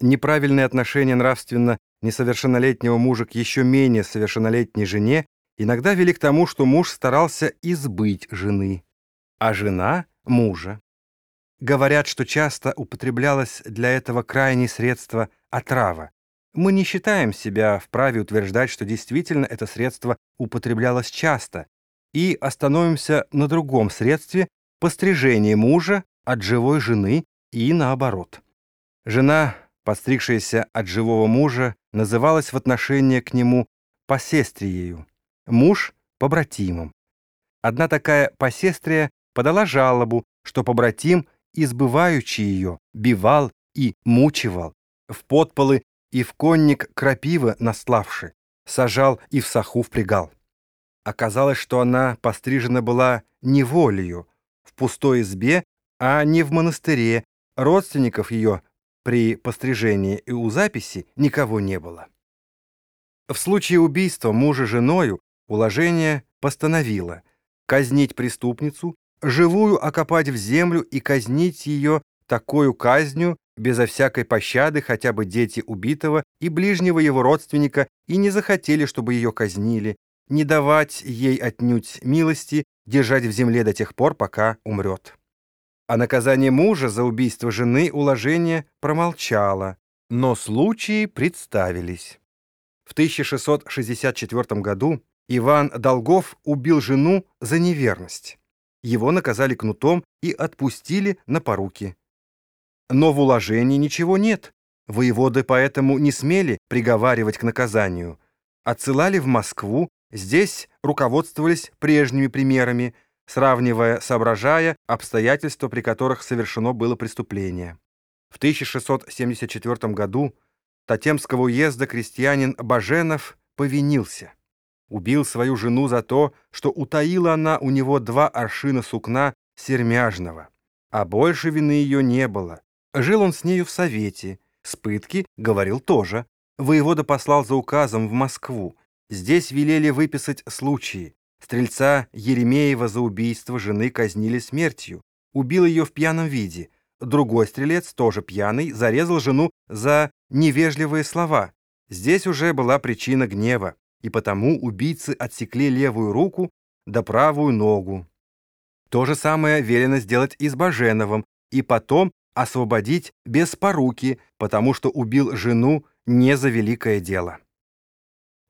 Неправильное отношение нравственно несовершеннолетнего мужа к еще менее совершеннолетней жене иногда вели к тому, что муж старался избыть жены, а жена — мужа. Говорят, что часто употреблялось для этого крайнее средство отрава. Мы не считаем себя вправе утверждать, что действительно это средство употреблялось часто, и остановимся на другом средстве пострижения мужа от живой жены и наоборот. Жена, подстригшаяся от живого мужа, называлась в отношении к нему посестриею, муж — побратимом. Одна такая посестрия подала жалобу, что побратим, избывающий ее, бивал и мучивал, в подполы и в конник крапивы наславши, сажал и в саху впрягал. Оказалось, что она пострижена была неволею, в пустой избе, а не в монастыре, родственников ее при пострижении и у записи никого не было. В случае убийства мужа женою уложение постановило казнить преступницу, живую окопать в землю и казнить ее такую казнью, безо всякой пощады хотя бы дети убитого и ближнего его родственника и не захотели, чтобы ее казнили, не давать ей отнюдь милости, держать в земле до тех пор, пока умрет. О наказании мужа за убийство жены уложение промолчало, но случаи представились. В 1664 году Иван Долгов убил жену за неверность. Его наказали кнутом и отпустили на поруки. Но в уложении ничего нет. Воеводы поэтому не смели приговаривать к наказанию. Отсылали в Москву, здесь руководствовались прежними примерами – сравнивая, соображая обстоятельства, при которых совершено было преступление. В 1674 году Татемского уезда крестьянин Баженов повинился. Убил свою жену за то, что утаила она у него два аршина сукна сермяжного. А больше вины ее не было. Жил он с нею в совете. С пытки говорил тоже. Воевода послал за указом в Москву. Здесь велели выписать случаи. Стрельца Еремеева за убийство жены казнили смертью. Убил ее в пьяном виде. Другой стрелец, тоже пьяный, зарезал жену за невежливые слова. Здесь уже была причина гнева, и потому убийцы отсекли левую руку да правую ногу. То же самое велено сделать и с Баженовым, и потом освободить без поруки, потому что убил жену не за великое дело.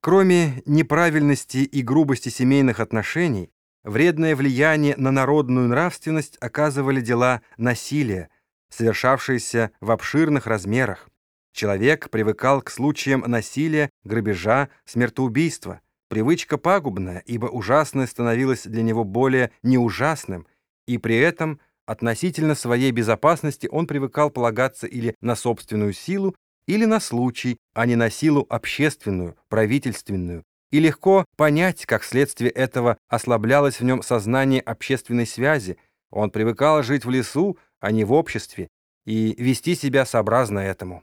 Кроме неправильности и грубости семейных отношений, вредное влияние на народную нравственность оказывали дела насилия, совершавшиеся в обширных размерах. Человек привыкал к случаям насилия, грабежа, смертоубийства. Привычка пагубная, ибо ужасное становилось для него более неужасным, и при этом относительно своей безопасности он привыкал полагаться или на собственную силу, или на случай, а не на силу общественную, правительственную, и легко понять, как следствие этого ослаблялось в нем сознание общественной связи, он привыкал жить в лесу, а не в обществе, и вести себя сообразно этому.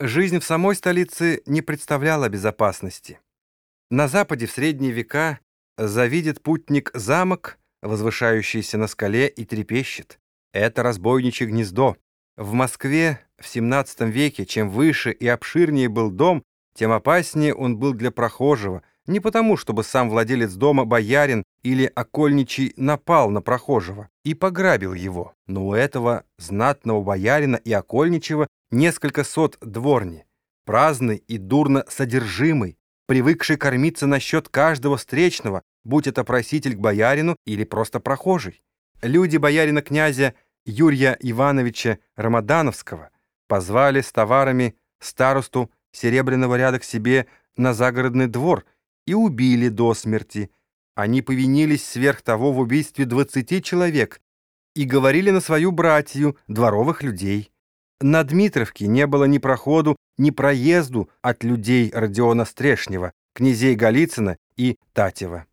Жизнь в самой столице не представляла безопасности. На западе в средние века завидит путник замок, возвышающийся на скале, и трепещет. Это разбойничье гнездо. В Москве в XVII веке чем выше и обширнее был дом, тем опаснее он был для прохожего, не потому, чтобы сам владелец дома, боярин или окольничий напал на прохожего и пограбил его, но у этого знатного боярина и окольничего несколько сот дворни, праздный и дурно содержимый, привыкший кормиться на счет каждого встречного, будь это проситель к боярину или просто прохожий. Люди боярина-князя Юрия Ивановича Рамадановского позвали с товарами старосту Серебряного ряда к себе на загородный двор и убили до смерти. Они повинились сверх того в убийстве двадцати человек и говорили на свою братью, дворовых людей. На Дмитровке не было ни проходу, ни проезду от людей Родиона Стрешнева, князей Голицына и Татева.